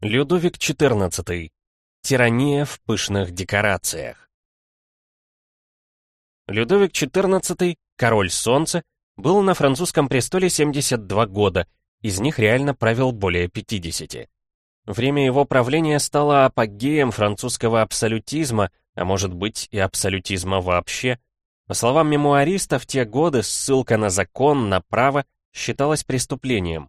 Людовик XIV. Тирания в пышных декорациях. Людовик XIV, король солнца, был на французском престоле 72 года, из них реально правил более 50. Время его правления стало апогеем французского абсолютизма, а может быть и абсолютизма вообще. По словам мемуаристов, в те годы ссылка на закон, на право считалась преступлением.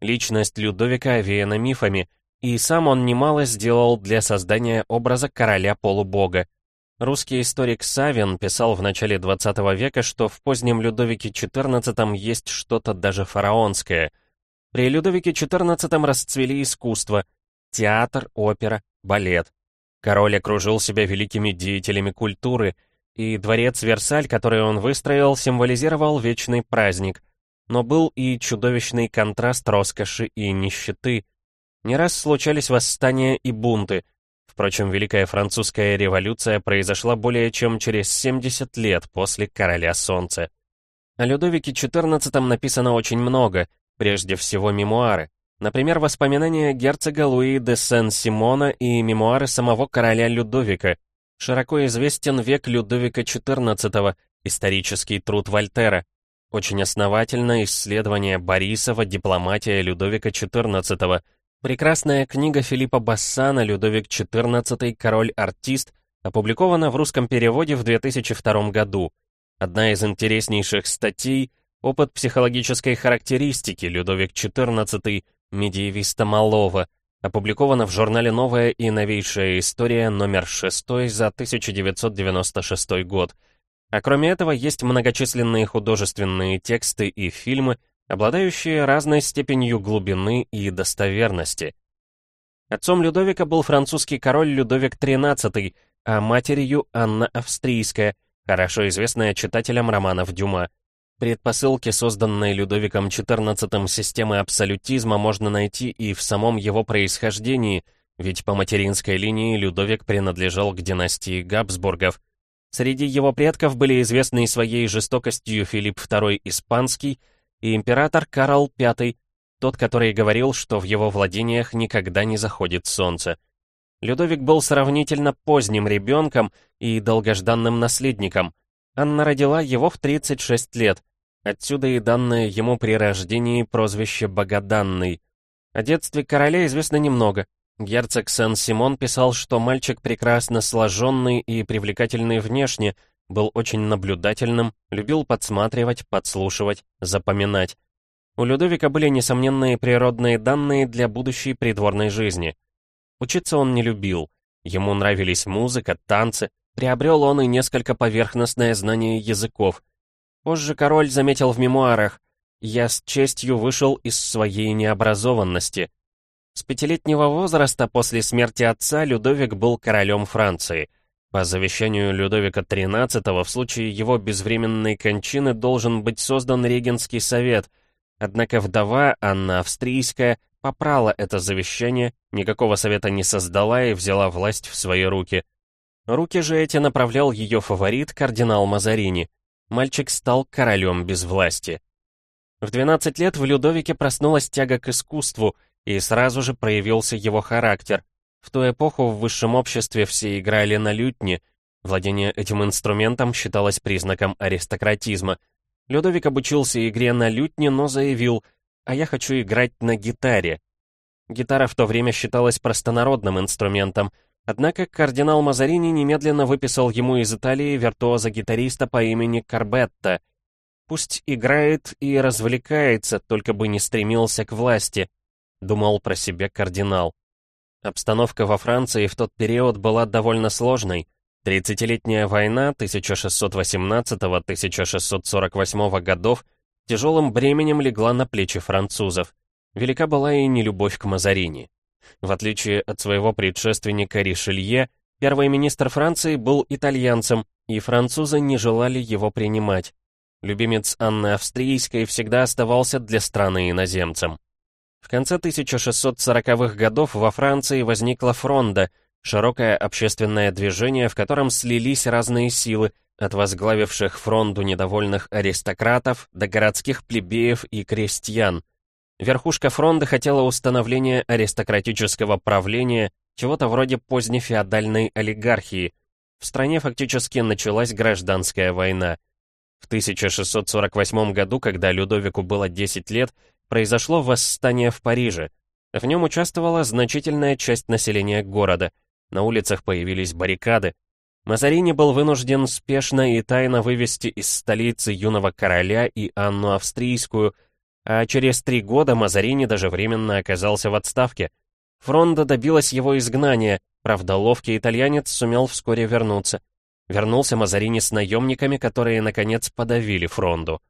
Личность Людовика овеяна мифами, и сам он немало сделал для создания образа короля-полубога. Русский историк Савин писал в начале 20 века, что в позднем Людовике XIV есть что-то даже фараонское. При Людовике XIV расцвели искусство, театр, опера, балет. Король окружил себя великими деятелями культуры, и дворец Версаль, который он выстроил, символизировал вечный праздник. Но был и чудовищный контраст роскоши и нищеты, не раз случались восстания и бунты. Впрочем, Великая Французская революция произошла более чем через 70 лет после Короля Солнца. О Людовике XIV написано очень много, прежде всего мемуары. Например, воспоминания герцога Луи де Сен-Симона и мемуары самого короля Людовика. Широко известен век Людовика XIV, исторический труд Вольтера. Очень основательно исследование Борисова «Дипломатия Людовика XIV», Прекрасная книга Филиппа Бассана «Людовик XIV. Король-артист» опубликована в русском переводе в 2002 году. Одна из интереснейших статей — опыт психологической характеристики Людовик XIV. Медиевиста Малова, опубликована в журнале «Новая и новейшая история» номер 6 за 1996 год. А кроме этого есть многочисленные художественные тексты и фильмы, обладающие разной степенью глубины и достоверности. Отцом Людовика был французский король Людовик XIII, а матерью Анна Австрийская, хорошо известная читателям романов Дюма. Предпосылки, созданные Людовиком XIV системы абсолютизма, можно найти и в самом его происхождении, ведь по материнской линии Людовик принадлежал к династии Габсбургов. Среди его предков были известные своей жестокостью Филипп II Испанский и император Карл V, тот, который говорил, что в его владениях никогда не заходит солнце. Людовик был сравнительно поздним ребенком и долгожданным наследником. Анна родила его в 36 лет. Отсюда и данное ему при рождении прозвище «Богоданный». О детстве короля известно немного. Герцог Сен-Симон писал, что мальчик прекрасно сложенный и привлекательный внешне, был очень наблюдательным, любил подсматривать, подслушивать, запоминать. У Людовика были несомненные природные данные для будущей придворной жизни. Учиться он не любил. Ему нравились музыка, танцы, приобрел он и несколько поверхностное знание языков. Позже король заметил в мемуарах «Я с честью вышел из своей необразованности». С пятилетнего возраста после смерти отца Людовик был королем Франции — по завещанию Людовика XIII в случае его безвременной кончины должен быть создан регенский совет, однако вдова Анна Австрийская попрала это завещание, никакого совета не создала и взяла власть в свои руки. Руки же эти направлял ее фаворит, кардинал Мазарини. Мальчик стал королем без власти. В 12 лет в Людовике проснулась тяга к искусству, и сразу же проявился его характер. В ту эпоху в высшем обществе все играли на лютне. Владение этим инструментом считалось признаком аристократизма. Людовик обучился игре на лютне, но заявил «А я хочу играть на гитаре». Гитара в то время считалась простонародным инструментом, однако кардинал Мазарини немедленно выписал ему из Италии виртуоза-гитариста по имени Карбетта. «Пусть играет и развлекается, только бы не стремился к власти», — думал про себя кардинал. Обстановка во Франции в тот период была довольно сложной. Тридцатилетняя война 1618-1648 годов тяжелым бременем легла на плечи французов. Велика была и нелюбовь к Мазарини. В отличие от своего предшественника Ришелье, первый министр Франции был итальянцем, и французы не желали его принимать. Любимец Анны Австрийской всегда оставался для страны иноземцем. В конце 1640-х годов во Франции возникла фронда, широкое общественное движение, в котором слились разные силы, от возглавивших фронду недовольных аристократов до городских плебеев и крестьян. Верхушка фронта хотела установления аристократического правления, чего-то вроде позднефеодальной олигархии. В стране фактически началась гражданская война. В 1648 году, когда Людовику было 10 лет, произошло восстание в Париже. В нем участвовала значительная часть населения города. На улицах появились баррикады. Мазарини был вынужден спешно и тайно вывести из столицы юного короля и Анну Австрийскую, а через три года Мазарини даже временно оказался в отставке. Фронда добилась его изгнания, правда, ловкий итальянец сумел вскоре вернуться. Вернулся Мазарини с наемниками, которые, наконец, подавили фронду.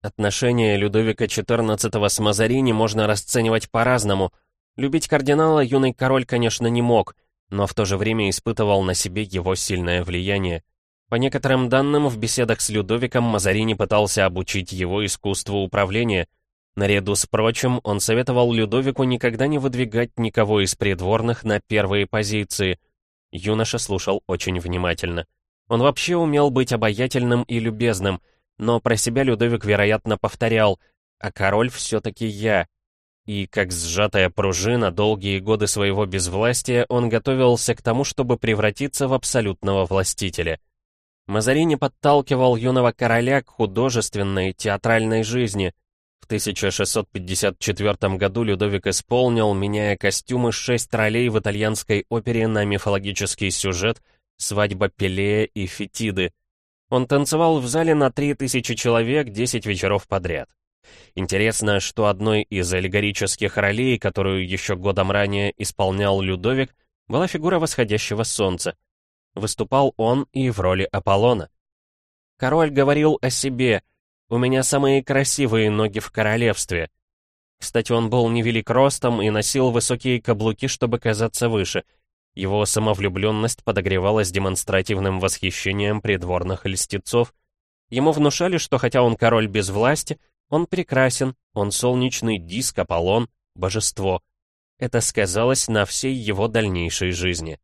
Отношения Людовика XIV с Мазарини можно расценивать по-разному. Любить кардинала юный король, конечно, не мог, но в то же время испытывал на себе его сильное влияние. По некоторым данным, в беседах с Людовиком Мазарини пытался обучить его искусству управления. Наряду с прочим, он советовал Людовику никогда не выдвигать никого из придворных на первые позиции. Юноша слушал очень внимательно. Он вообще умел быть обаятельным и любезным, но про себя Людовик, вероятно, повторял «А король все-таки я». И, как сжатая пружина, долгие годы своего безвластия он готовился к тому, чтобы превратиться в абсолютного властителя. Мазарини подталкивал юного короля к художественной, театральной жизни. В 1654 году Людовик исполнил, меняя костюмы, шесть ролей в итальянской опере на мифологический сюжет — свадьба Пелея и Фетиды. Он танцевал в зале на 3000 человек 10 вечеров подряд. Интересно, что одной из аллегорических ролей, которую еще годом ранее исполнял Людовик, была фигура восходящего солнца. Выступал он и в роли Аполлона. Король говорил о себе «У меня самые красивые ноги в королевстве». Кстати, он был невелик ростом и носил высокие каблуки, чтобы казаться выше — его самовлюбленность подогревалась демонстративным восхищением придворных льстецов. Ему внушали, что хотя он король без власти, он прекрасен, он солнечный диск, Аполлон, божество. Это сказалось на всей его дальнейшей жизни.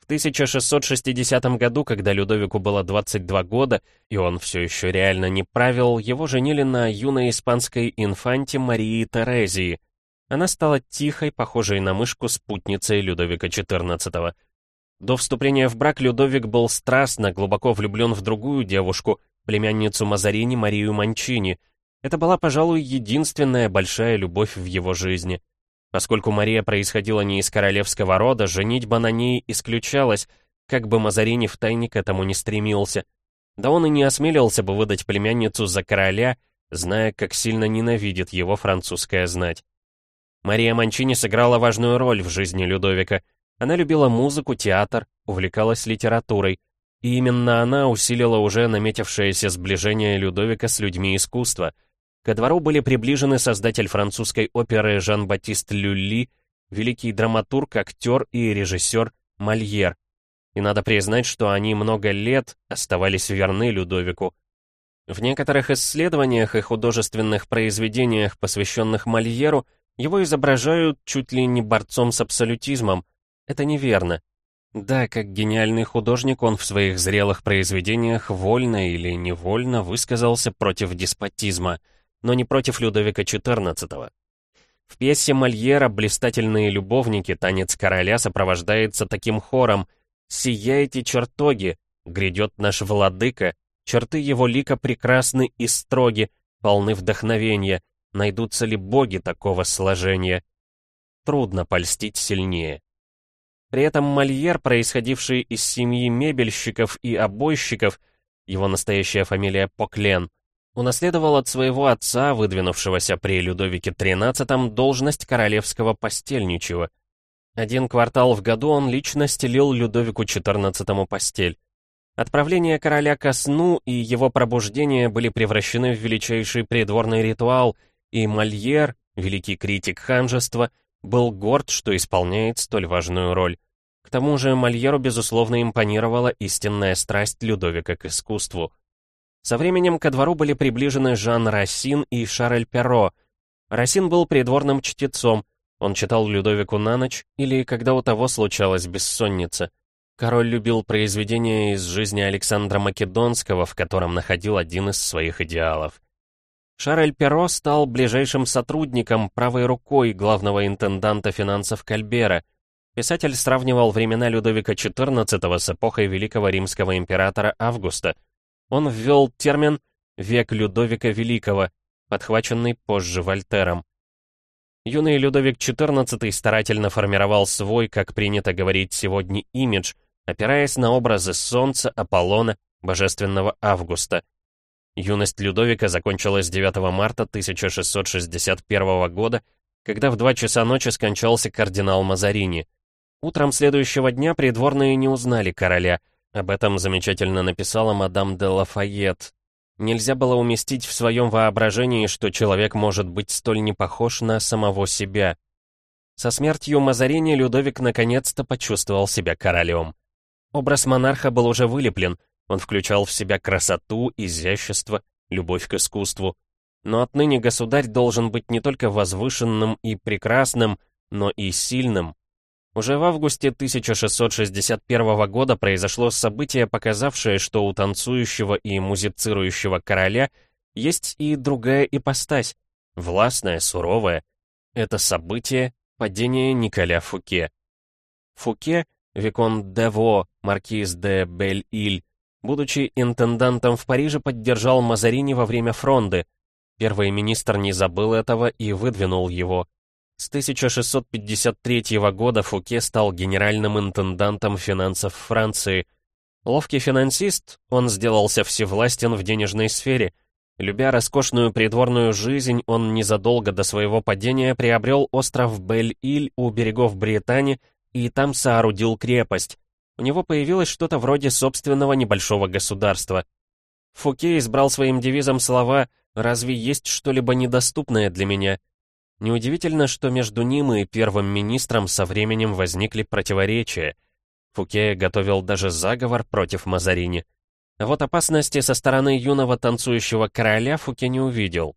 В 1660 году, когда Людовику было 22 года, и он все еще реально не правил, его женили на юной испанской инфанте Марии Терезии — она стала тихой, похожей на мышку спутницей Людовика XIV. До вступления в брак Людовик был страстно, глубоко влюблен в другую девушку, племянницу Мазарини Марию Манчини. Это была, пожалуй, единственная большая любовь в его жизни. Поскольку Мария происходила не из королевского рода, женитьба на ней исключалась, как бы Мазарини втайне к этому не стремился. Да он и не осмелился бы выдать племянницу за короля, зная, как сильно ненавидит его французская знать. Мария Манчини сыграла важную роль в жизни Людовика. Она любила музыку, театр, увлекалась литературой. И именно она усилила уже наметившееся сближение Людовика с людьми искусства. Ко двору были приближены создатель французской оперы Жан-Батист Люлли, великий драматург, актер и режиссер Мольер. И надо признать, что они много лет оставались верны Людовику. В некоторых исследованиях и художественных произведениях, посвященных Мольеру, его изображают чуть ли не борцом с абсолютизмом. Это неверно. Да, как гениальный художник, он в своих зрелых произведениях вольно или невольно высказался против деспотизма, но не против Людовика XIV. В пьесе Мольера «Блистательные любовники. Танец короля» сопровождается таким хором «Сияйте чертоги, грядет наш владыка, черты его лика прекрасны и строги, полны вдохновения, Найдутся ли боги такого сложения? Трудно польстить сильнее. При этом Мольер, происходивший из семьи мебельщиков и обойщиков, его настоящая фамилия Поклен, унаследовал от своего отца, выдвинувшегося при Людовике XIII, должность королевского постельничего. Один квартал в году он лично стелил Людовику XIV постель. Отправление короля ко сну и его пробуждение были превращены в величайший придворный ритуал — и Мольер, великий критик ханжества, был горд, что исполняет столь важную роль. К тому же Мольеру, безусловно, импонировала истинная страсть Людовика к искусству. Со временем ко двору были приближены Жан Рассин и Шарль Перро. Рассин был придворным чтецом, он читал Людовику на ночь или когда у того случалась бессонница. Король любил произведения из жизни Александра Македонского, в котором находил один из своих идеалов. Шарль Перро стал ближайшим сотрудником, правой рукой главного интенданта финансов Кальбера. Писатель сравнивал времена Людовика XIV с эпохой великого римского императора Августа. Он ввел термин «век Людовика Великого», подхваченный позже Вольтером. Юный Людовик XIV старательно формировал свой, как принято говорить сегодня, имидж, опираясь на образы Солнца, Аполлона, Божественного Августа — Юность Людовика закончилась 9 марта 1661 года, когда в 2 часа ночи скончался кардинал Мазарини. Утром следующего дня придворные не узнали короля. Об этом замечательно написала мадам де Лафайет. Нельзя было уместить в своем воображении, что человек может быть столь не похож на самого себя. Со смертью Мазарини Людовик наконец-то почувствовал себя королем. Образ монарха был уже вылеплен — он включал в себя красоту, изящество, любовь к искусству. Но отныне государь должен быть не только возвышенным и прекрасным, но и сильным. Уже в августе 1661 года произошло событие, показавшее, что у танцующего и музицирующего короля есть и другая ипостась, властная, суровая. Это событие — падение Николя Фуке. Фуке, Викон Дево, маркиз де Бель-Иль, Будучи интендантом в Париже, поддержал Мазарини во время фронды. Первый министр не забыл этого и выдвинул его. С 1653 года Фуке стал генеральным интендантом финансов Франции. Ловкий финансист, он сделался всевластен в денежной сфере. Любя роскошную придворную жизнь, он незадолго до своего падения приобрел остров Бель-Иль у берегов Британии и там соорудил крепость у него появилось что-то вроде собственного небольшого государства. Фуке избрал своим девизом слова «Разве есть что-либо недоступное для меня?» Неудивительно, что между ним и первым министром со временем возникли противоречия. Фуке готовил даже заговор против Мазарини. А вот опасности со стороны юного танцующего короля Фуке не увидел.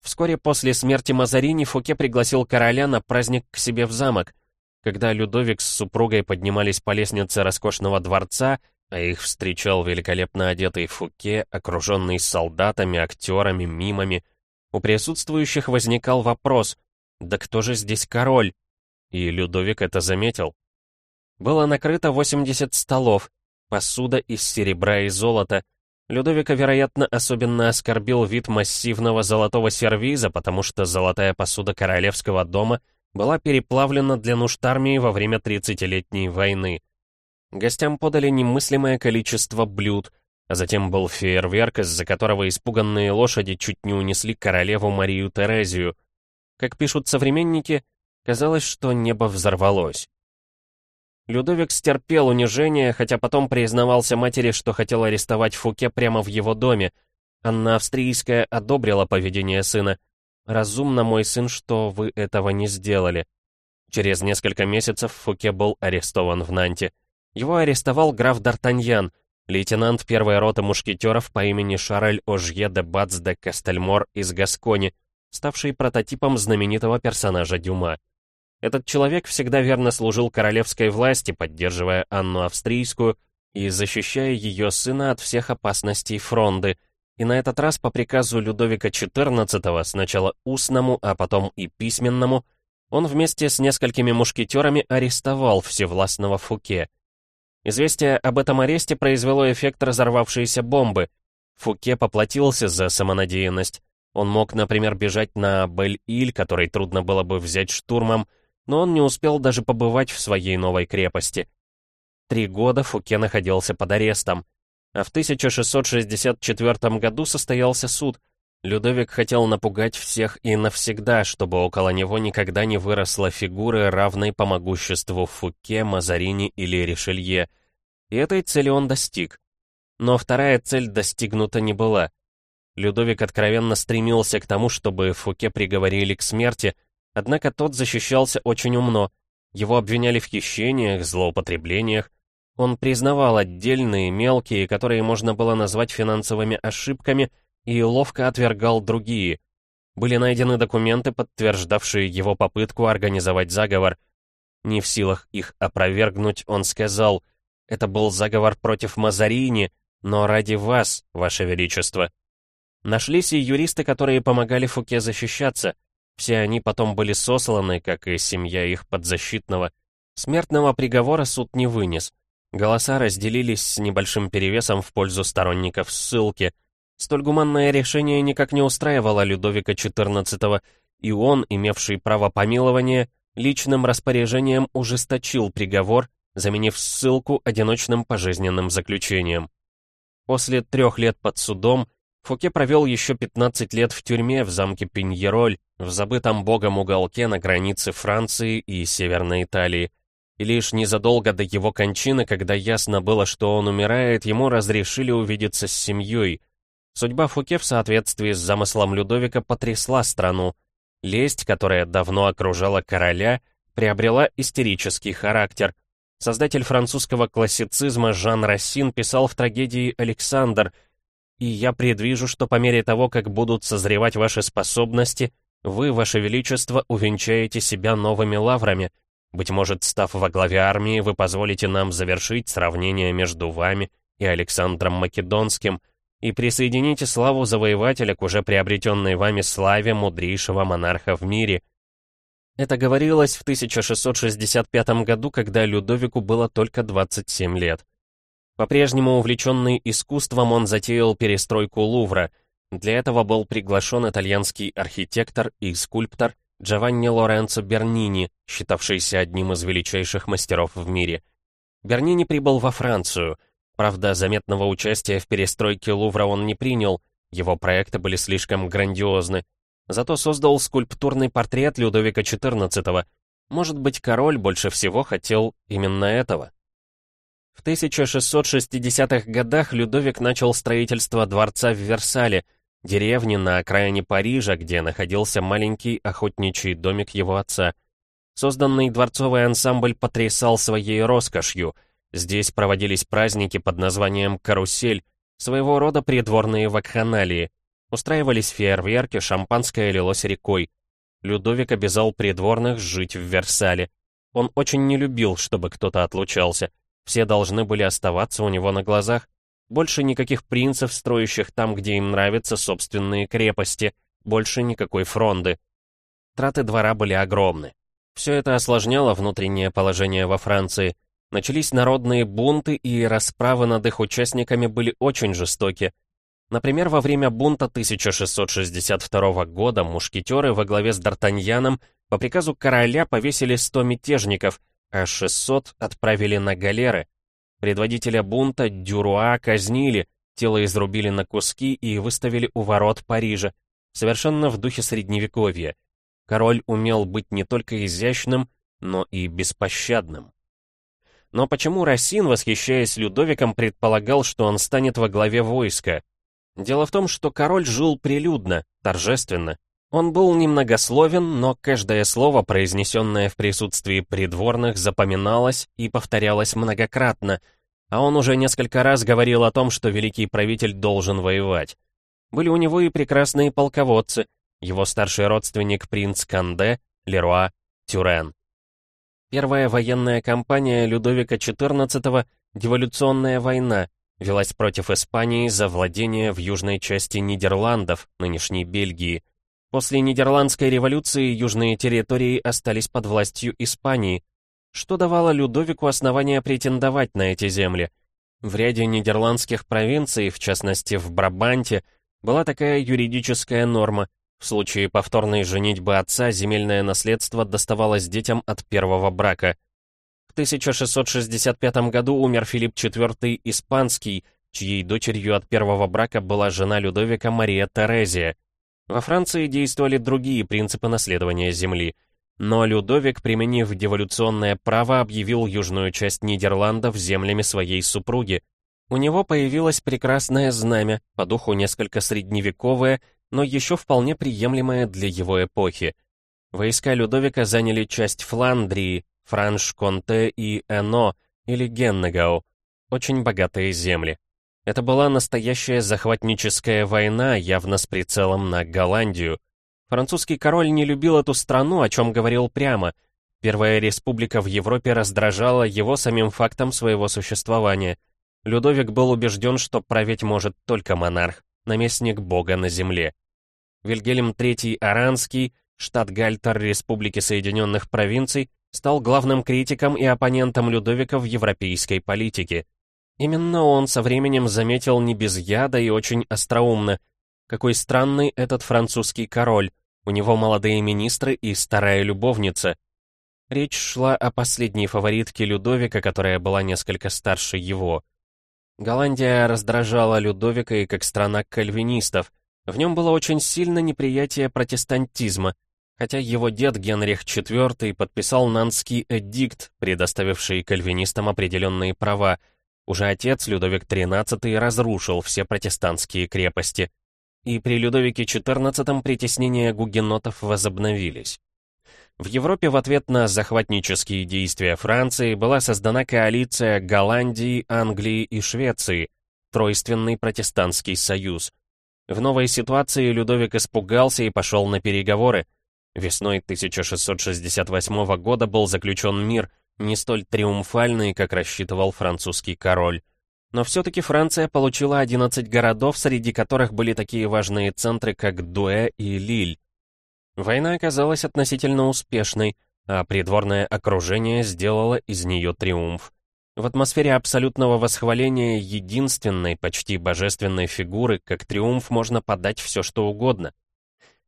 Вскоре после смерти Мазарини Фуке пригласил короля на праздник к себе в замок, когда Людовик с супругой поднимались по лестнице роскошного дворца, а их встречал великолепно одетый Фуке, окруженный солдатами, актерами, мимами, у присутствующих возникал вопрос «Да кто же здесь король?» И Людовик это заметил. Было накрыто 80 столов, посуда из серебра и золота. Людовика, вероятно, особенно оскорбил вид массивного золотого сервиза, потому что золотая посуда королевского дома — была переплавлена для нужд армии во время 30-летней войны. Гостям подали немыслимое количество блюд, а затем был фейерверк, из-за которого испуганные лошади чуть не унесли королеву Марию Терезию. Как пишут современники, казалось, что небо взорвалось. Людовик стерпел унижение, хотя потом признавался матери, что хотел арестовать Фуке прямо в его доме. Анна Австрийская одобрила поведение сына, Разумно, мой сын, что вы этого не сделали. Через несколько месяцев Фуке был арестован в Нанте. Его арестовал граф Д'Артаньян, лейтенант первой роты мушкетеров по имени Шарль Ожье де Бац де Кастельмор из Гаскони, ставший прототипом знаменитого персонажа Дюма. Этот человек всегда верно служил королевской власти, поддерживая Анну Австрийскую и защищая ее сына от всех опасностей фронды — и на этот раз по приказу Людовика XIV, сначала устному, а потом и письменному, он вместе с несколькими мушкетерами арестовал всевластного Фуке. Известие об этом аресте произвело эффект разорвавшейся бомбы. Фуке поплатился за самонадеянность. Он мог, например, бежать на Бель-Иль, который трудно было бы взять штурмом, но он не успел даже побывать в своей новой крепости. Три года Фуке находился под арестом. А в 1664 году состоялся суд. Людовик хотел напугать всех и навсегда, чтобы около него никогда не выросла фигуры, равной по могуществу Фуке, Мазарини или Ришелье. И этой цели он достиг. Но вторая цель достигнута не была. Людовик откровенно стремился к тому, чтобы Фуке приговорили к смерти, однако тот защищался очень умно. Его обвиняли в хищениях, злоупотреблениях, он признавал отдельные, мелкие, которые можно было назвать финансовыми ошибками, и ловко отвергал другие. Были найдены документы, подтверждавшие его попытку организовать заговор. Не в силах их опровергнуть, он сказал, «Это был заговор против Мазарини, но ради вас, ваше величество». Нашлись и юристы, которые помогали Фуке защищаться. Все они потом были сосланы, как и семья их подзащитного. Смертного приговора суд не вынес. Голоса разделились с небольшим перевесом в пользу сторонников ссылки. Столь гуманное решение никак не устраивало Людовика XIV, и он, имевший право помилования, личным распоряжением ужесточил приговор, заменив ссылку одиночным пожизненным заключением. После трех лет под судом Фуке провел еще 15 лет в тюрьме в замке Пиньероль, в забытом богом уголке на границе Франции и Северной Италии. И лишь незадолго до его кончины, когда ясно было, что он умирает, ему разрешили увидеться с семьей. Судьба Фуке в соответствии с замыслом Людовика потрясла страну. Лесть, которая давно окружала короля, приобрела истерический характер. Создатель французского классицизма Жан Рассин писал в трагедии «Александр», «И я предвижу, что по мере того, как будут созревать ваши способности, вы, ваше величество, увенчаете себя новыми лаврами, быть может, став во главе армии, вы позволите нам завершить сравнение между вами и Александром Македонским и присоедините славу завоевателя к уже приобретенной вами славе мудрейшего монарха в мире. Это говорилось в 1665 году, когда Людовику было только 27 лет. По-прежнему увлеченный искусством, он затеял перестройку Лувра. Для этого был приглашен итальянский архитектор и скульптор Джованни Лоренцо Бернини, считавшийся одним из величайших мастеров в мире. Бернини прибыл во Францию. Правда, заметного участия в перестройке Лувра он не принял, его проекты были слишком грандиозны. Зато создал скульптурный портрет Людовика XIV. Может быть, король больше всего хотел именно этого. В 1660-х годах Людовик начал строительство дворца в Версале — деревни на окраине Парижа, где находился маленький охотничий домик его отца. Созданный дворцовый ансамбль потрясал своей роскошью. Здесь проводились праздники под названием «Карусель», своего рода придворные вакханалии. Устраивались фейерверки, шампанское лилось рекой. Людовик обязал придворных жить в Версале. Он очень не любил, чтобы кто-то отлучался. Все должны были оставаться у него на глазах, больше никаких принцев, строящих там, где им нравятся собственные крепости. Больше никакой фронды. Траты двора были огромны. Все это осложняло внутреннее положение во Франции. Начались народные бунты, и расправы над их участниками были очень жестоки. Например, во время бунта 1662 года мушкетеры во главе с Д'Артаньяном по приказу короля повесили 100 мятежников, а 600 отправили на галеры. Предводителя бунта Дюруа казнили, тело изрубили на куски и выставили у ворот Парижа, совершенно в духе средневековья. Король умел быть не только изящным, но и беспощадным. Но почему Рассин, восхищаясь Людовиком, предполагал, что он станет во главе войска? Дело в том, что король жил прилюдно, торжественно. Он был немногословен, но каждое слово, произнесенное в присутствии придворных, запоминалось и повторялось многократно, а он уже несколько раз говорил о том, что великий правитель должен воевать. Были у него и прекрасные полководцы, его старший родственник принц Канде, Леруа, Тюрен. Первая военная кампания Людовика XIV, деволюционная война, велась против Испании за владение в южной части Нидерландов, нынешней Бельгии, После Нидерландской революции южные территории остались под властью Испании, что давало Людовику основания претендовать на эти земли. В ряде нидерландских провинций, в частности в Брабанте, была такая юридическая норма. В случае повторной женитьбы отца земельное наследство доставалось детям от первого брака. В 1665 году умер Филипп IV Испанский, чьей дочерью от первого брака была жена Людовика Мария Терезия. Во Франции действовали другие принципы наследования земли. Но Людовик, применив деволюционное право, объявил южную часть Нидерландов землями своей супруги. У него появилось прекрасное знамя, по духу несколько средневековое, но еще вполне приемлемое для его эпохи. Войска Людовика заняли часть Фландрии, Франш-Конте и Эно, или Геннегау, очень богатые земли. Это была настоящая захватническая война, явно с прицелом на Голландию. Французский король не любил эту страну, о чем говорил прямо. Первая республика в Европе раздражала его самим фактом своего существования. Людовик был убежден, что править может только монарх. наместник бога на земле. Вильгельм III Аранский, штат-гальтер Республики Соединенных Провинций, стал главным критиком и оппонентом Людовика в европейской политике. Именно он со временем заметил не без яда и очень остроумно, какой странный этот французский король, у него молодые министры и старая любовница. Речь шла о последней фаворитке Людовика, которая была несколько старше его. Голландия раздражала Людовика и как страна кальвинистов. В нем было очень сильно неприятие протестантизма, хотя его дед Генрих IV подписал Нанский эдикт, предоставивший кальвинистам определенные права. Уже отец Людовик XIII разрушил все протестантские крепости. И при Людовике XIV притеснения гугенотов возобновились. В Европе в ответ на захватнические действия Франции была создана коалиция Голландии, Англии и Швеции, Тройственный протестантский союз. В новой ситуации Людовик испугался и пошел на переговоры. Весной 1668 года был заключен мир, не столь триумфальный, как рассчитывал французский король. Но все-таки Франция получила 11 городов, среди которых были такие важные центры, как Дуэ и Лиль. Война оказалась относительно успешной, а придворное окружение сделало из нее триумф. В атмосфере абсолютного восхваления единственной, почти божественной фигуры, как триумф можно подать все что угодно.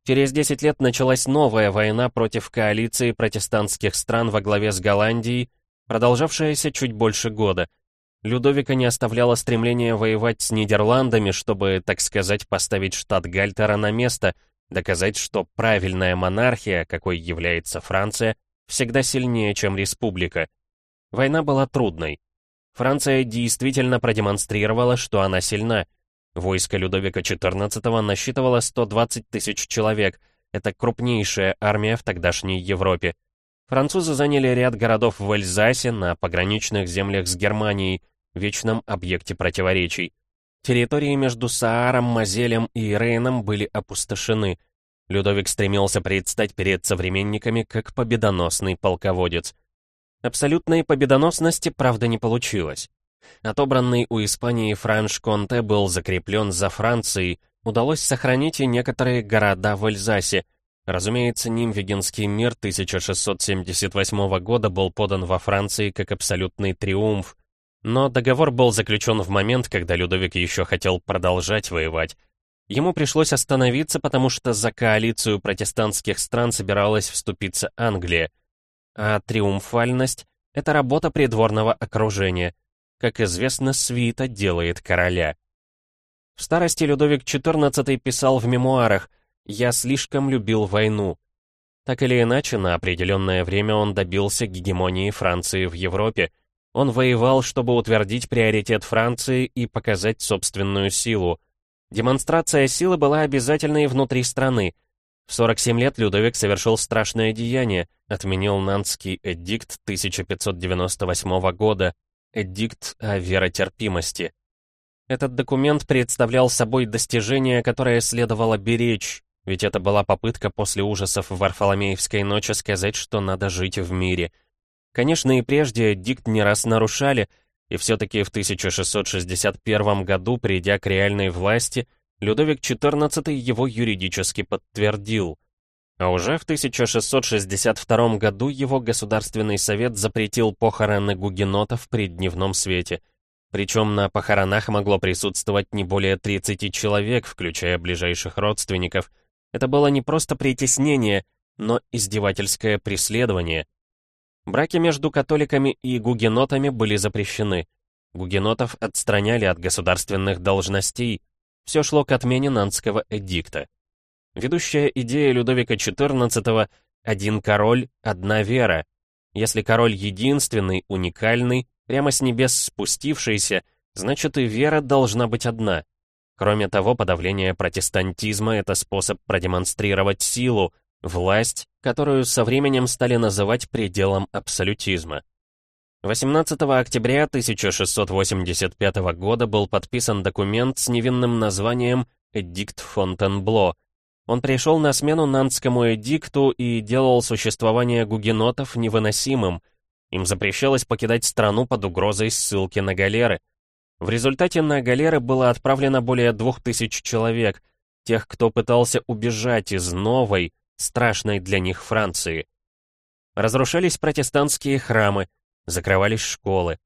Через 10 лет началась новая война против коалиции протестантских стран во главе с Голландией, продолжавшаяся чуть больше года. Людовика не оставляло стремление воевать с Нидерландами, чтобы, так сказать, поставить штат Гальтера на место, доказать, что правильная монархия, какой является Франция, всегда сильнее, чем республика. Война была трудной. Франция действительно продемонстрировала, что она сильна. Войско Людовика XIV насчитывало 120 тысяч человек. Это крупнейшая армия в тогдашней Европе. Французы заняли ряд городов в Эльзасе, на пограничных землях с Германией, вечном объекте противоречий. Территории между Сааром, Мазелем и Рейном были опустошены. Людовик стремился предстать перед современниками как победоносный полководец. Абсолютной победоносности, правда, не получилось. Отобранный у Испании Франш Конте был закреплен за Францией, удалось сохранить и некоторые города в Эльзасе. Разумеется, Нимвегенский мир 1678 года был подан во Франции как абсолютный триумф, но договор был заключен в момент, когда Людовик еще хотел продолжать воевать. Ему пришлось остановиться, потому что за коалицию протестантских стран собиралась вступиться Англия. А триумфальность — это работа придворного окружения. Как известно, свита делает короля. В старости Людовик XIV писал в мемуарах «Я слишком любил войну». Так или иначе, на определенное время он добился гегемонии Франции в Европе — он воевал, чтобы утвердить приоритет Франции и показать собственную силу. Демонстрация силы была обязательной внутри страны. В 47 лет Людовик совершил страшное деяние, отменил Нантский эдикт 1598 года, эдикт о веротерпимости. Этот документ представлял собой достижение, которое следовало беречь, ведь это была попытка после ужасов Варфоломеевской ночи сказать, что надо жить в мире — Конечно, и прежде дикт не раз нарушали, и все-таки в 1661 году, придя к реальной власти, Людовик XIV его юридически подтвердил. А уже в 1662 году его Государственный совет запретил похороны гугенотов при дневном свете. Причем на похоронах могло присутствовать не более 30 человек, включая ближайших родственников. Это было не просто притеснение, но издевательское преследование. Браки между католиками и гугенотами были запрещены. Гугенотов отстраняли от государственных должностей. Все шло к отмене Нанского эдикта. Ведущая идея Людовика XIV «один король, одна вера». Если король единственный, уникальный, прямо с небес спустившийся, значит и вера должна быть одна. Кроме того, подавление протестантизма — это способ продемонстрировать силу, власть, которую со временем стали называть пределом абсолютизма. 18 октября 1685 года был подписан документ с невинным названием «Эдикт Фонтенбло». Он пришел на смену Нантскому эдикту и делал существование гугенотов невыносимым. Им запрещалось покидать страну под угрозой ссылки на галеры. В результате на галеры было отправлено более двух тысяч человек, тех, кто пытался убежать из новой, страшной для них Франции. Разрушались протестантские храмы, закрывались школы.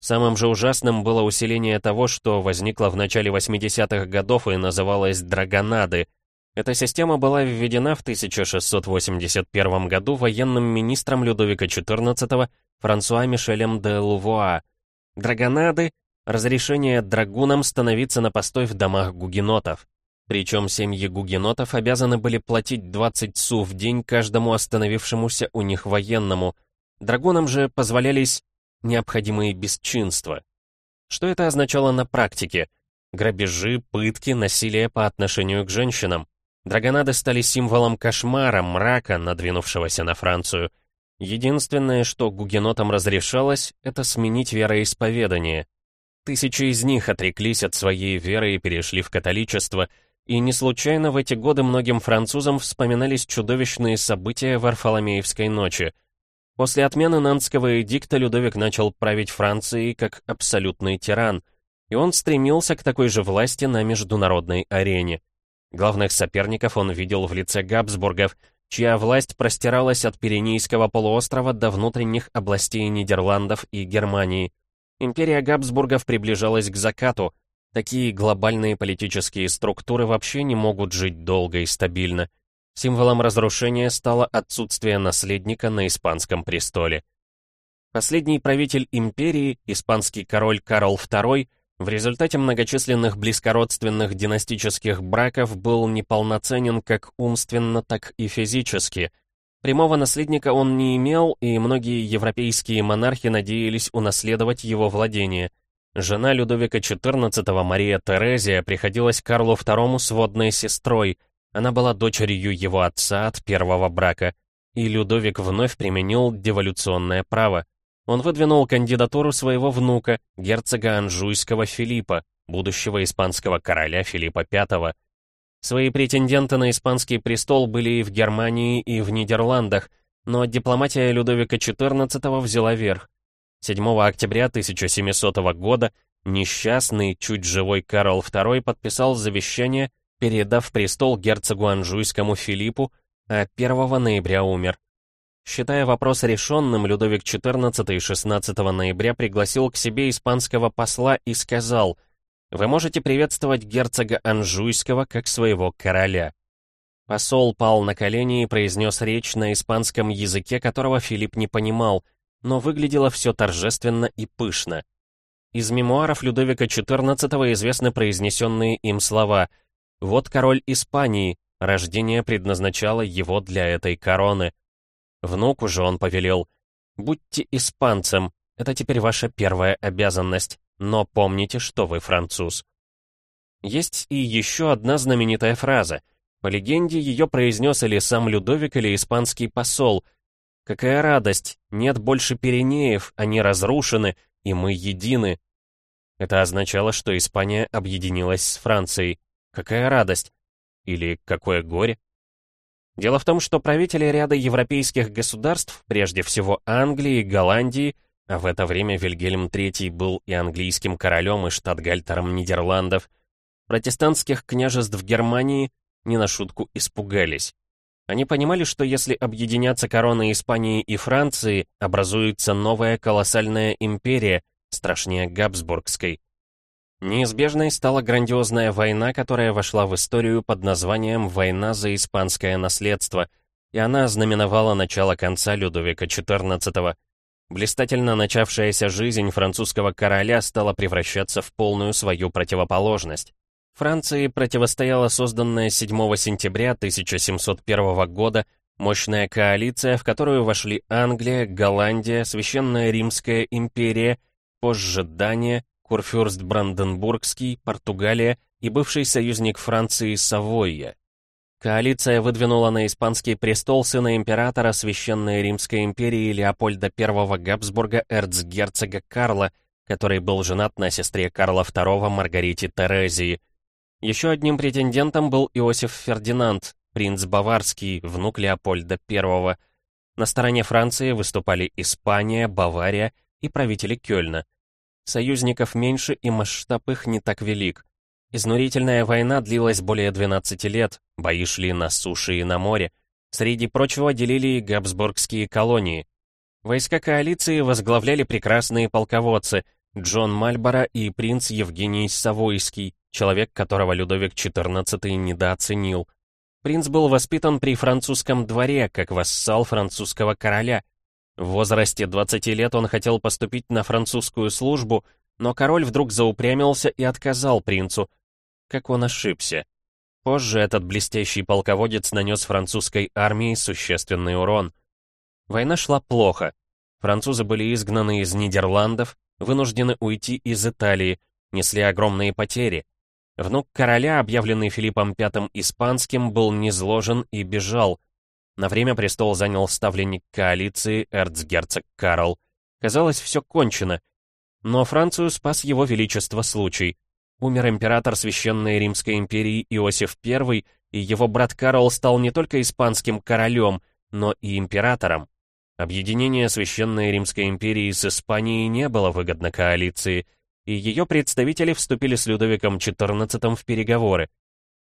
Самым же ужасным было усиление того, что возникло в начале 80-х годов и называлось «драгонады». Эта система была введена в 1681 году военным министром Людовика XIV Франсуа Мишелем де Лувуа. Драгонады — разрешение драгунам становиться на постой в домах гугенотов. Причем семьи гугенотов обязаны были платить 20 су в день каждому остановившемуся у них военному. Драгунам же позволялись необходимые бесчинства. Что это означало на практике? Грабежи, пытки, насилие по отношению к женщинам. Драгонады стали символом кошмара, мрака, надвинувшегося на Францию. Единственное, что гугенотам разрешалось, это сменить вероисповедание. Тысячи из них отреклись от своей веры и перешли в католичество — и не случайно в эти годы многим французам вспоминались чудовищные события Варфоломеевской ночи. После отмены Нанского эдикта Людовик начал править Францией как абсолютный тиран, и он стремился к такой же власти на международной арене. Главных соперников он видел в лице Габсбургов, чья власть простиралась от Пиренейского полуострова до внутренних областей Нидерландов и Германии. Империя Габсбургов приближалась к закату, Такие глобальные политические структуры вообще не могут жить долго и стабильно. Символом разрушения стало отсутствие наследника на испанском престоле. Последний правитель империи, испанский король Карл II, в результате многочисленных близкородственных династических браков был неполноценен как умственно, так и физически. Прямого наследника он не имел, и многие европейские монархи надеялись унаследовать его владение – Жена Людовика XIV Мария Терезия приходилась Карлу II сводной сестрой. Она была дочерью его отца от первого брака. И Людовик вновь применил деволюционное право. Он выдвинул кандидатуру своего внука, герцога Анжуйского Филиппа, будущего испанского короля Филиппа V. Свои претенденты на испанский престол были и в Германии, и в Нидерландах, но дипломатия Людовика XIV взяла верх. 7 октября 1700 года несчастный, чуть живой Карл II подписал завещание, передав престол герцогу Анжуйскому Филиппу, а 1 ноября умер. Считая вопрос решенным, Людовик XIV 16 ноября пригласил к себе испанского посла и сказал «Вы можете приветствовать герцога Анжуйского как своего короля». Посол пал на колени и произнес речь на испанском языке, которого Филипп не понимал — но выглядело все торжественно и пышно. Из мемуаров Людовика XIV известны произнесенные им слова «Вот король Испании, рождение предназначало его для этой короны». Внуку же он повелел «Будьте испанцем, это теперь ваша первая обязанность, но помните, что вы француз». Есть и еще одна знаменитая фраза. По легенде, ее произнес или сам Людовик, или испанский посол — Какая радость! Нет больше Пиренеев, они разрушены, и мы едины. Это означало, что Испания объединилась с Францией. Какая радость! Или какое горе? Дело в том, что правители ряда европейских государств, прежде всего Англии, Голландии, а в это время Вильгельм III был и английским королем, и штатгальтером Нидерландов, протестантских княжеств Германии не на шутку испугались. Они понимали, что если объединятся короны Испании и Франции, образуется новая колоссальная империя, страшнее Габсбургской. Неизбежной стала грандиозная война, которая вошла в историю под названием «Война за испанское наследство», и она ознаменовала начало конца Людовика XIV. Блистательно начавшаяся жизнь французского короля стала превращаться в полную свою противоположность. Франции противостояла созданная 7 сентября 1701 года мощная коалиция, в которую вошли Англия, Голландия, Священная Римская империя, позже Дания, Курфюрст Бранденбургский, Португалия и бывший союзник Франции Савойя. Коалиция выдвинула на испанский престол сына императора Священной Римской империи Леопольда I Габсбурга эрцгерцога Карла, который был женат на сестре Карла II Маргарите Терезии, еще одним претендентом был Иосиф Фердинанд, принц Баварский, внук Леопольда I. На стороне Франции выступали Испания, Бавария и правители Кёльна. Союзников меньше и масштаб их не так велик. Изнурительная война длилась более 12 лет, бои шли на суше и на море. Среди прочего делили и габсбургские колонии. Войска коалиции возглавляли прекрасные полководцы Джон Мальборо и принц Евгений Савойский, человек, которого Людовик XIV недооценил. Принц был воспитан при французском дворе, как вассал французского короля. В возрасте 20 лет он хотел поступить на французскую службу, но король вдруг заупрямился и отказал принцу. Как он ошибся. Позже этот блестящий полководец нанес французской армии существенный урон. Война шла плохо. Французы были изгнаны из Нидерландов, вынуждены уйти из Италии, несли огромные потери. Внук короля, объявленный Филиппом V Испанским, был низложен и бежал. На время престол занял ставленник коалиции эрцгерцог Карл. Казалось, все кончено. Но Францию спас его величество случай. Умер император Священной Римской империи Иосиф I, и его брат Карл стал не только испанским королем, но и императором. Объединение Священной Римской империи с Испанией не было выгодно коалиции, и ее представители вступили с Людовиком XIV в переговоры.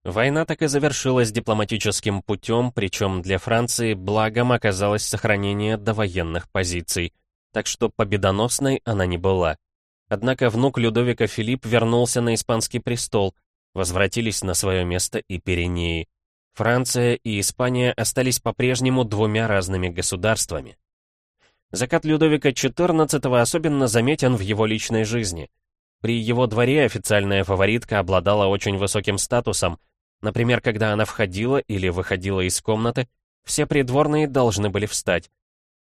Война так и завершилась дипломатическим путем, причем для Франции благом оказалось сохранение довоенных позиций, так что победоносной она не была. Однако внук Людовика Филипп вернулся на испанский престол, возвратились на свое место и Пиренеи. Франция и Испания остались по-прежнему двумя разными государствами. Закат Людовика XIV особенно заметен в его личной жизни. При его дворе официальная фаворитка обладала очень высоким статусом. Например, когда она входила или выходила из комнаты, все придворные должны были встать.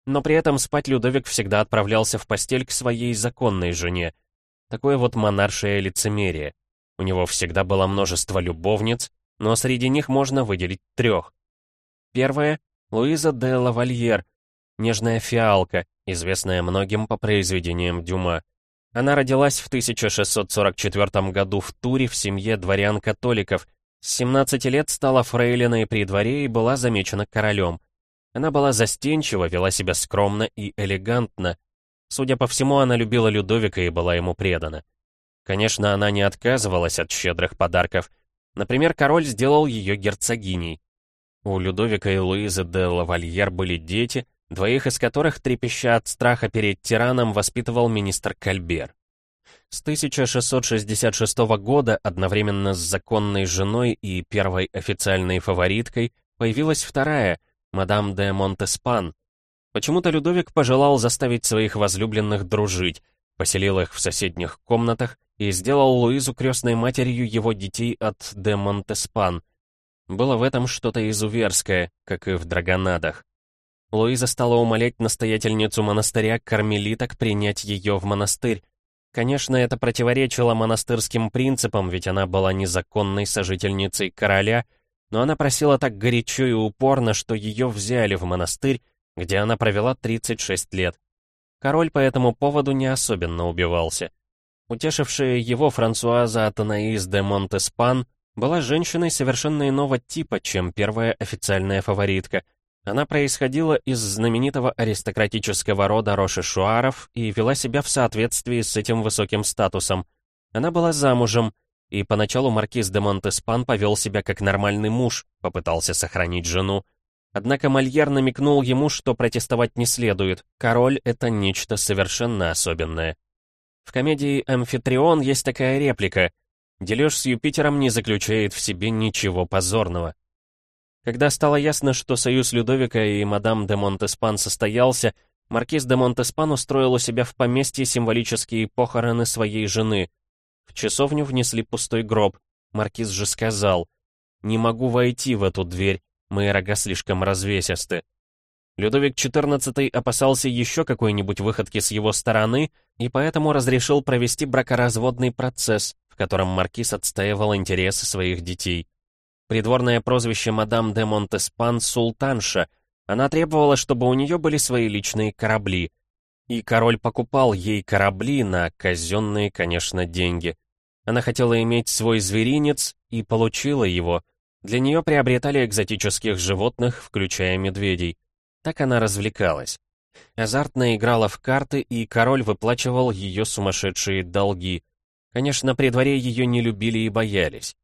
Но при этом спать Людовик всегда отправлялся в постель к своей законной жене. Такое вот монаршее лицемерие. У него всегда было множество любовниц, но среди них можно выделить трех. Первая — Луиза де Лавальер, нежная фиалка, известная многим по произведениям Дюма. Она родилась в 1644 году в Туре в семье дворян-католиков, с 17 лет стала фрейлиной при дворе и была замечена королем. Она была застенчива, вела себя скромно и элегантно. Судя по всему, она любила Людовика и была ему предана. Конечно, она не отказывалась от щедрых подарков — Например, король сделал ее герцогиней. У Людовика и Луизы де Лавальер были дети, двоих из которых, трепеща от страха перед тираном, воспитывал министр Кальбер. С 1666 года одновременно с законной женой и первой официальной фавориткой появилась вторая, мадам де Монтеспан. Почему-то Людовик пожелал заставить своих возлюбленных дружить, поселил их в соседних комнатах и сделал Луизу крестной матерью его детей от де Монтеспан. Было в этом что-то изуверское, как и в Драгонадах. Луиза стала умолять настоятельницу монастыря кармелиток принять ее в монастырь. Конечно, это противоречило монастырским принципам, ведь она была незаконной сожительницей короля, но она просила так горячо и упорно, что ее взяли в монастырь, где она провела 36 лет. Король по этому поводу не особенно убивался. Утешившая его Франсуаза Атанаис де Монтеспан была женщиной совершенно иного типа, чем первая официальная фаворитка. Она происходила из знаменитого аристократического рода Рошешуаров и вела себя в соответствии с этим высоким статусом. Она была замужем, и поначалу маркиз де Монтеспан повел себя как нормальный муж, попытался сохранить жену. Однако Мольер намекнул ему, что протестовать не следует, король — это нечто совершенно особенное. В комедии «Амфитрион» есть такая реплика «Дележ с Юпитером не заключает в себе ничего позорного». Когда стало ясно, что союз Людовика и мадам де Монтеспан состоялся, маркиз де Монтеспан устроил у себя в поместье символические похороны своей жены. В часовню внесли пустой гроб. Маркиз же сказал, «Не могу войти в эту дверь, мои рога слишком развесисты». Людовик XIV опасался еще какой-нибудь выходки с его стороны и поэтому разрешил провести бракоразводный процесс, в котором маркиз отстаивал интересы своих детей. Придворное прозвище мадам де Монтеспан «Султанша», она требовала, чтобы у нее были свои личные корабли. И король покупал ей корабли на казенные, конечно, деньги. Она хотела иметь свой зверинец и получила его. Для нее приобретали экзотических животных, включая медведей. Так она развлекалась. Азартно играла в карты, и король выплачивал ее сумасшедшие долги. Конечно, при дворе ее не любили и боялись.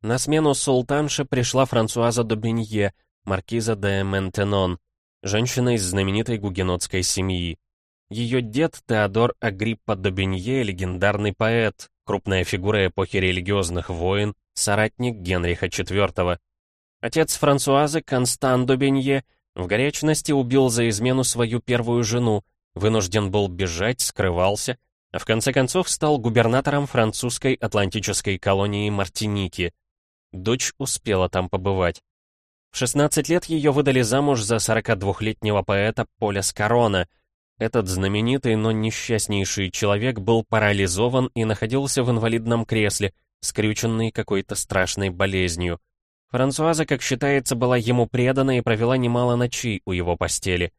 На смену султанше пришла Франсуаза Добенье, маркиза де Ментенон, женщина из знаменитой гугенотской семьи. Ее дед Теодор Агриппа Добенье, легендарный поэт, крупная фигура эпохи религиозных войн, соратник Генриха IV. Отец Франсуазы, Констан Добенье, в горячности убил за измену свою первую жену, вынужден был бежать, скрывался, а в конце концов стал губернатором французской атлантической колонии Мартиники. Дочь успела там побывать. В 16 лет ее выдали замуж за 42-летнего поэта Поля Скорона. Этот знаменитый, но несчастнейший человек был парализован и находился в инвалидном кресле, скрюченный какой-то страшной болезнью. Франсуаза, как считается, была ему предана и провела немало ночей у его постели.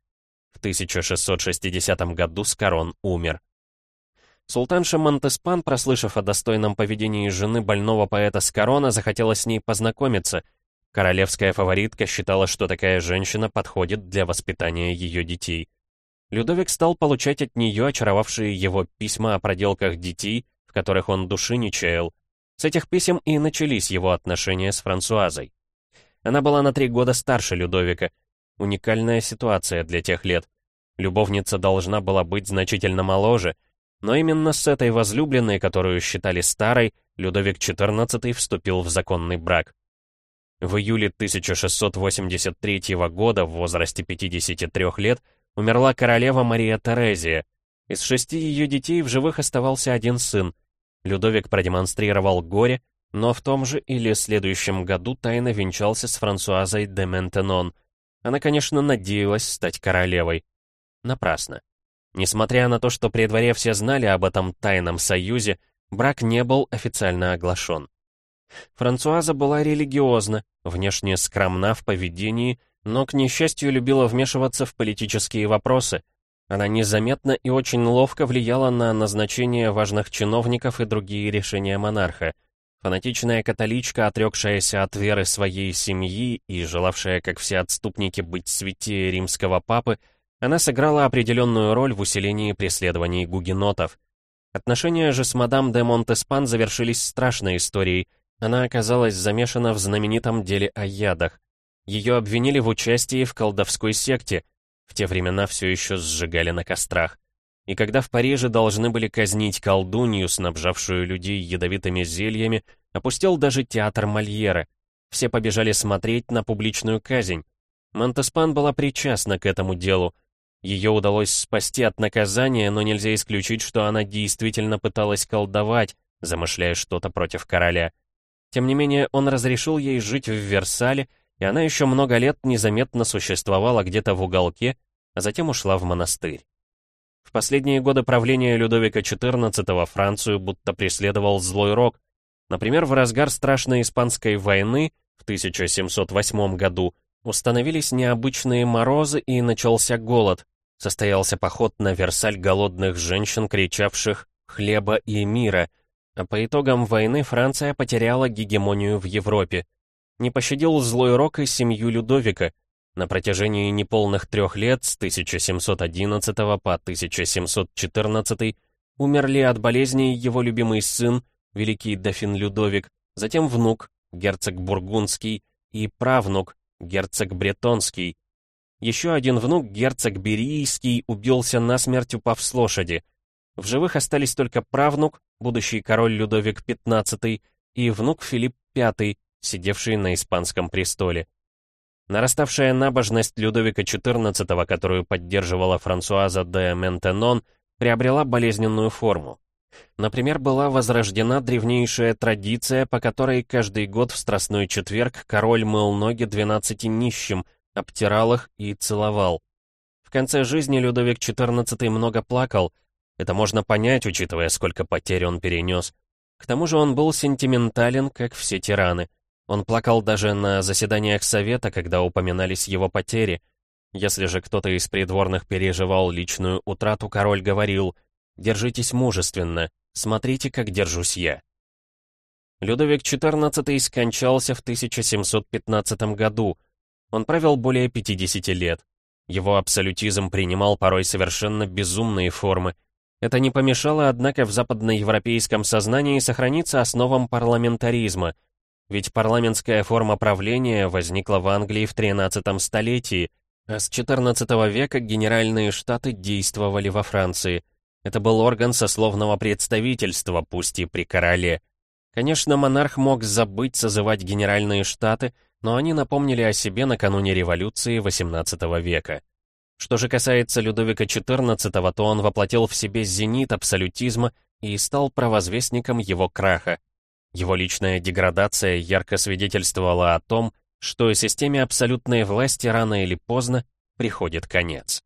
В 1660 году Скорон умер. Султанша Монтеспан, прослышав о достойном поведении жены больного поэта Скорона, захотела с ней познакомиться. Королевская фаворитка считала, что такая женщина подходит для воспитания ее детей. Людовик стал получать от нее очаровавшие его письма о проделках детей, в которых он души не чаял. С этих писем и начались его отношения с Франсуазой. Она была на три года старше Людовика. Уникальная ситуация для тех лет. Любовница должна была быть значительно моложе, но именно с этой возлюбленной, которую считали старой, Людовик XIV вступил в законный брак. В июле 1683 года в возрасте 53 лет умерла королева Мария Терезия. Из шести ее детей в живых оставался один сын, Людовик продемонстрировал горе, но в том же или следующем году тайно венчался с Франсуазой де Ментенон. Она, конечно, надеялась стать королевой. Напрасно. Несмотря на то, что при дворе все знали об этом тайном союзе, брак не был официально оглашен. Франсуаза была религиозна, внешне скромна в поведении, но, к несчастью, любила вмешиваться в политические вопросы, она незаметно и очень ловко влияла на назначение важных чиновников и другие решения монарха. Фанатичная католичка, отрекшаяся от веры своей семьи и желавшая, как все отступники, быть святее римского папы, она сыграла определенную роль в усилении преследований гугенотов. Отношения же с мадам де Монтеспан завершились страшной историей. Она оказалась замешана в знаменитом деле о ядах. Ее обвинили в участии в колдовской секте — в те времена все еще сжигали на кострах. И когда в Париже должны были казнить колдунью, снабжавшую людей ядовитыми зельями, опустил даже театр Мольера. Все побежали смотреть на публичную казнь. Монтеспан была причастна к этому делу. Ее удалось спасти от наказания, но нельзя исключить, что она действительно пыталась колдовать, замышляя что-то против короля. Тем не менее, он разрешил ей жить в Версале, и она еще много лет незаметно существовала где-то в уголке, а затем ушла в монастырь. В последние годы правления Людовика XIV Францию будто преследовал злой рок. Например, в разгар страшной испанской войны в 1708 году установились необычные морозы и начался голод. Состоялся поход на Версаль голодных женщин, кричавших «хлеба и мира», а по итогам войны Франция потеряла гегемонию в Европе. Не пощадил злой рок и семью Людовика. На протяжении неполных трех лет, с 1711 по 1714, умерли от болезней его любимый сын, великий дофин Людовик, затем внук, герцог Бургундский, и правнук, герцог Бретонский. Еще один внук, герцог Берийский, убился насмерть, упав с лошади. В живых остались только правнук, будущий король Людовик XV, и внук Филипп V, сидевший на испанском престоле. Нараставшая набожность Людовика XIV, которую поддерживала Франсуаза де Ментенон, приобрела болезненную форму. Например, была возрождена древнейшая традиция, по которой каждый год в Страстной четверг король мыл ноги двенадцати нищим, обтирал их и целовал. В конце жизни Людовик XIV много плакал. Это можно понять, учитывая, сколько потерь он перенес. К тому же он был сентиментален, как все тираны. Он плакал даже на заседаниях совета, когда упоминались его потери. Если же кто-то из придворных переживал личную утрату, король говорил «Держитесь мужественно, смотрите, как держусь я». Людовик XIV скончался в 1715 году. Он правил более 50 лет. Его абсолютизм принимал порой совершенно безумные формы. Это не помешало, однако, в западноевропейском сознании сохраниться основам парламентаризма, ведь парламентская форма правления возникла в Англии в 13 столетии, а с 14 века генеральные штаты действовали во Франции. Это был орган сословного представительства, пусть и при короле. Конечно, монарх мог забыть созывать генеральные штаты, но они напомнили о себе накануне революции XVIII века. Что же касается Людовика XIV, то он воплотил в себе зенит абсолютизма и стал провозвестником его краха. Его личная деградация ярко свидетельствовала о том, что системе абсолютной власти рано или поздно приходит конец.